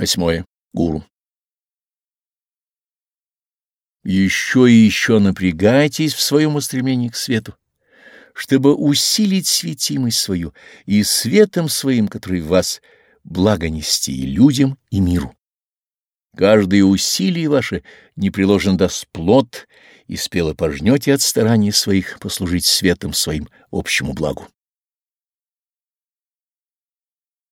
Восьмое. Гуру. Еще и еще напрягайтесь в своем устремлении к свету, чтобы усилить светимость свою и светом своим, который в вас, благо нести и людям, и миру. Каждое усилие ваше непреложно даст плод, и спело пожнете от стараний своих послужить светом своим общему благу.